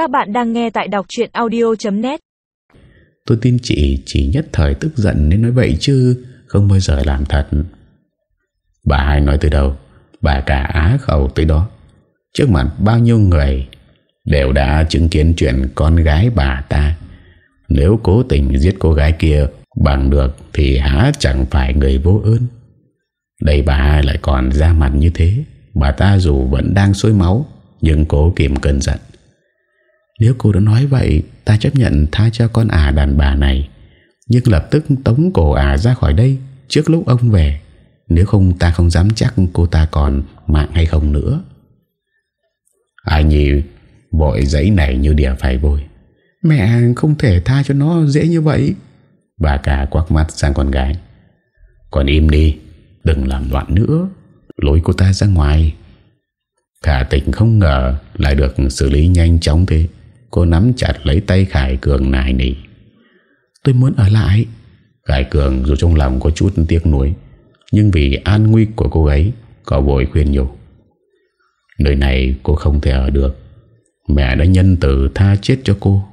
Các bạn đang nghe tại đọc chuyện audio.net Tôi tin chị chỉ nhất thời tức giận nên nói vậy chứ, không bao giờ làm thật. Bà hai nói từ đâu bà cả á khẩu tới đó. Trước mặt bao nhiêu người đều đã chứng kiến chuyện con gái bà ta. Nếu cố tình giết cô gái kia bằng được thì há chẳng phải người vô ơn. Đây bà hai lại còn ra mặt như thế. Bà ta dù vẫn đang sôi máu, nhưng cố kìm cơn giận. Nếu cô đã nói vậy, Ta chấp nhận tha cho con ả đàn bà này. Nhưng lập tức tống cổ ả ra khỏi đây, Trước lúc ông về. Nếu không, ta không dám chắc cô ta còn mạng hay không nữa. Ai nhỉ? Bội giấy này như đỉa phải vôi. Mẹ không thể tha cho nó dễ như vậy. Bà cả quắc mắt sang con gái. Còn im đi, Đừng làm loạn nữa. Lối cô ta ra ngoài. Khả tịnh không ngờ Lại được xử lý nhanh chóng thế. Cô nắm chặt lấy tay Khải Cường nài nỉ. Tôi muốn ở lại. Khải Cường dù trong lòng có chút tiếc nuối Nhưng vì an nguy của cô ấy Có vội khuyên nhủ. Nơi này cô không thể ở được. Mẹ đã nhân từ tha chết cho cô.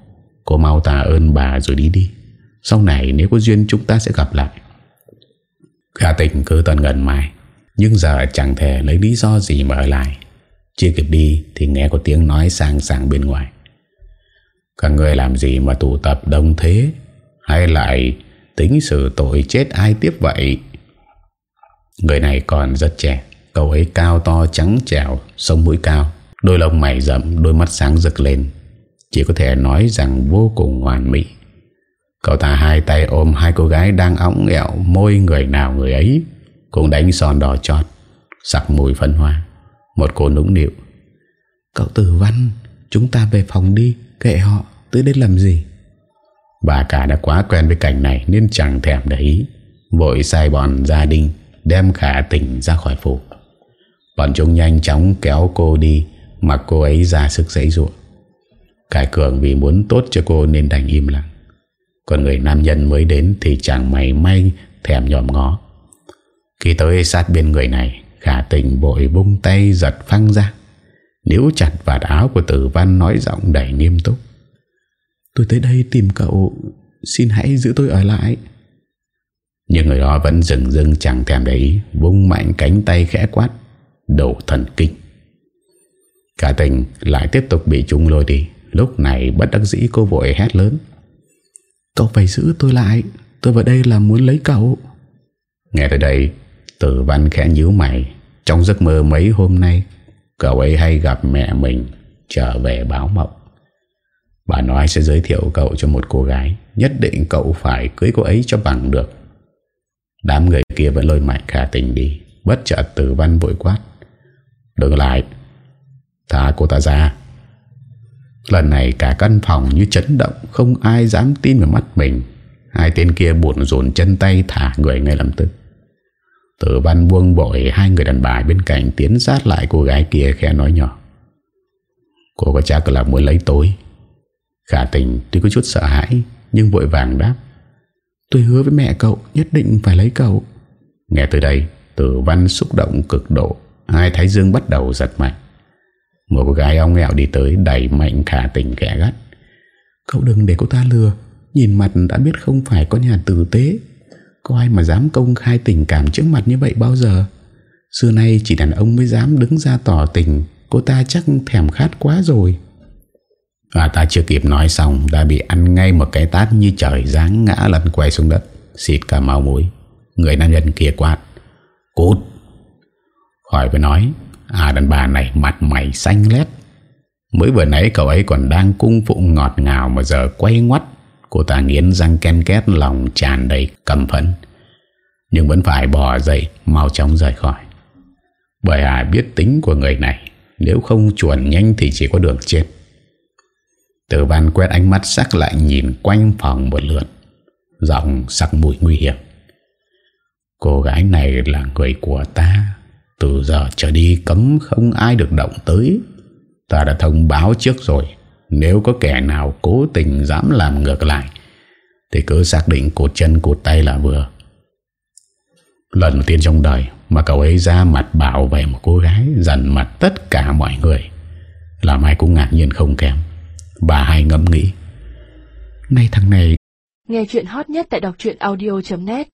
Cô mau tạ ơn bà rồi đi đi. Sau này nếu có duyên chúng ta sẽ gặp lại. Khả tình cứ tận gần mai Nhưng giờ chẳng thể lấy lý do gì mà ở lại. Chưa kịp đi Thì nghe có tiếng nói sang sang bên ngoài các người làm gì mà tụ tập đông thế? Hay lại tính xử tội chết ai tiếp vậy? Người này còn rất trẻ, Cậu ấy cao to trắng trẻo Sông mũi cao. Đôi lông mày rậm, Đôi mắt sáng rực lên. Chỉ có thể nói rằng vô cùng hoàn mỹ. Cậu ta hai tay ôm hai cô gái đang ống ẹo, Môi người nào người ấy Cũng đánh son đỏ chót, Sặc mùi phân hoa. Một cô nũng nịu. Cậu tử văn, Chúng ta về phòng đi. Kệ họ, tới đây làm gì? Bà cả đã quá quen với cảnh này Nên chẳng thèm để ý. Vội sai bọn gia đình Đem khả tỉnh ra khỏi phủ. Bọn chúng nhanh chóng kéo cô đi Mặc cô ấy ra sức dãy ruộng. Cải Cường vì muốn tốt cho cô Nên đành im lặng. Còn người nam nhân mới đến Thì chẳng mày may thèm nhòm ngó. Khi tới sát bên người này, Khả tình bội bung tay giật phăng ra. Nếu chặt vạt áo của tử văn Nói giọng đầy nghiêm túc. Tôi tới đây tìm cậu. Xin hãy giữ tôi ở lại. Nhưng người đó vẫn dừng dừng chẳng thèm đấy Vung mạnh cánh tay khẽ quát Đổ thần kinh. Cả tình lại tiếp tục bị chúng lôi đi. Lúc này bất đắc dĩ cô vội hét lớn. Cậu phải giữ tôi lại. Tôi vào đây là muốn lấy cậu. Nghe tới đây Tử văn khẽ nhíu mày. Trong giấc mơ mấy hôm nay Cậu ấy hay gặp mẹ mình Trở về báo mộng. Bà nói sẽ giới thiệu cậu cho một cô gái, Nhất định cậu phải cưới cô ấy cho bằng được. Đám người kia vẫn lôi mạnh khả tình đi, Bất chợt tử văn vội quát. Đừng lại Thả cô ta ra. Lần này cả căn phòng như chấn động, Không ai dám tin vào mắt mình. Hai tên kia buồn rồn chân tay Thả người ngay lập tức. Tử văn buông bội Hai người đàn bà bên cạnh, Tiến sát lại cô gái kia, khẽ nói nhỏ. Cô có chắc là muốn lấy tôi. Khả tình, tuy có chút sợ hãi, Nhưng vội vàng đáp. Tôi hứa với mẹ cậu, nhất định phải lấy cậu. Nghe từ đây, Tử văn xúc động cực độ. Hai thái dương bắt đầu giật mạnh. Một cô gái ong nghèo đi tới, Đẩy mạnh khả tình kẻ gắt. Cậu đừng để cô ta lừa. Nhìn mặt đã biết không phải con nhà tử tế. Có ai mà dám công khai tình cảm trước mặt như vậy bao giờ? Xưa nay chỉ đàn ông mới dám đứng ra tỏ tình, Cô ta chắc thèm khát quá rồi. Và ta chưa kịp nói xong, Đã bị ăn ngay một cái tát như trời giáng ngã lăn quay xuống đất, Xịt cả máu mũi. Người nam nhân kia quát, Cút! Khỏi phải nói À đàn bà này mặt mày xanh lét. Mới vừa nãy cậu ấy còn đang cung phụng ngọt ngào Mà giờ quay ngoắt. Cô ta nghiến răng ken két, lòng tràn đầy cầm phấn Nhưng vẫn phải bỏ dậy, Mau chóng rời khỏi. Bởi à biết tính của người này, Nếu không chuẩn nhanh thì chỉ có đường chết. Tử văn quét ánh mắt sắc lại nhìn quanh phòng một lượt Giọng sắc mùi nguy hiểm. Cô gái này là người của ta, Từ giờ trở đi cấm không ai được động tới. Ta đã thông báo trước rồi. Nếu có kẻ nào cố tình dám làm ngược lại, Thì cứ xác định cột chân cột tay là vừa. Lần đầu tiên trong đời Mà cậu ấy ra mặt bảo vệ một cô gái Dần mặt tất cả mọi người, Làm ai cũng ngạc nhiên không kém. Bà hai ngẫm nghĩ, Nay thằng này Nghe chuyện hot nhất tại đọc audio.net